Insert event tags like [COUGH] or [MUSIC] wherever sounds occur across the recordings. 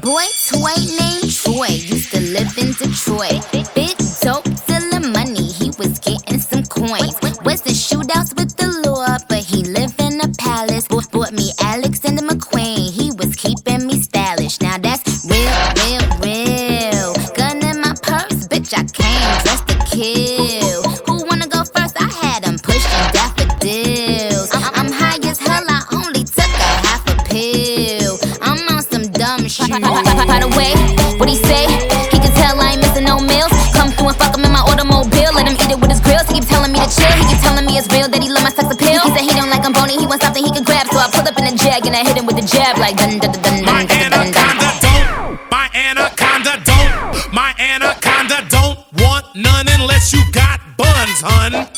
boy toy named Troy used to live in Detroit. What he say? He can tell I ain't missing no meals. Come through and fuck him in my automobile. Let him eat it with his grills. He keep telling me to chill. He keep telling me it's real love my. He said he don't bony. He wants something he can grab. So I pull up in a jag and I hit him with the jab like dun dun dun dun dun dun dun. My anaconda don't. My anaconda don't want none unless you got buns, hun.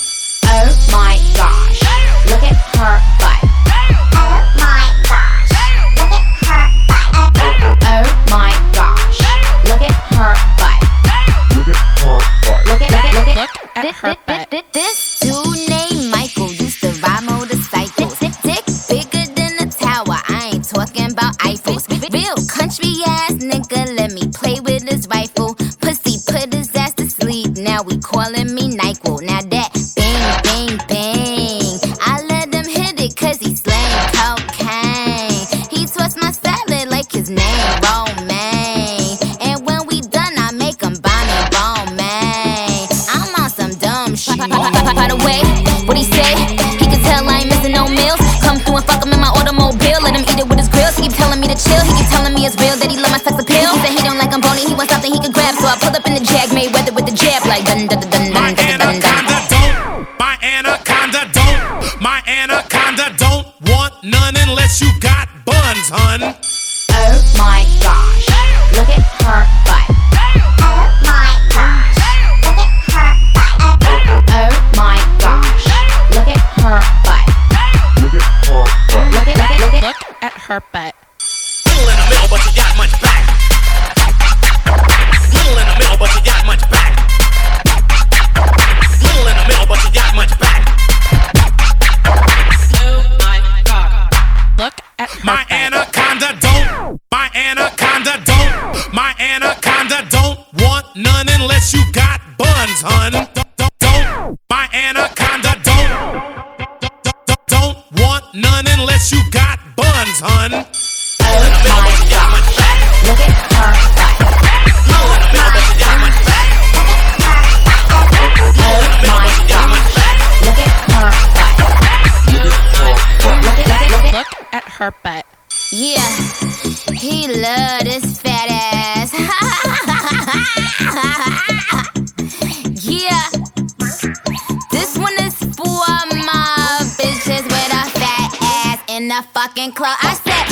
Oh my gosh. At at her butt. This dude named Michael used to ride motorcycles. Dick, dick bigger than a tower. I ain't talking about Eiffels. Real country ass nigga, let me play with his rifle. Pussy put his ass to sleep. Now we calling me Nyquil. Now that bang, bang, bang. I let him hit it cause he slang cocaine. He twists my salad like his name, Romaine. By the way, what he say? He can tell I ain't missing no meals. Come through and fuck him in my automobile. Let him eat it with his grills. He keep telling me to chill. He keep telling me it's real that he love my sex appeal. He said he don't like I'm bony. He wants something he can grab. So I pull up in the jag, made weather with the jab like dun dun dun dun dun dun dun dun. My anaconda don't. My anaconda don't want none unless you got buns, hun. Her butt. Little in the middle, but you got much back. Little in the middle, but you got much back. Little in the middle, but you got much back. Oh Look at My butt. anaconda her butt. Yeah, he love this fat ass. [LAUGHS] yeah, this one is for my bitches with a fat ass in the fucking club. I said,